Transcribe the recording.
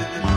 Yeah.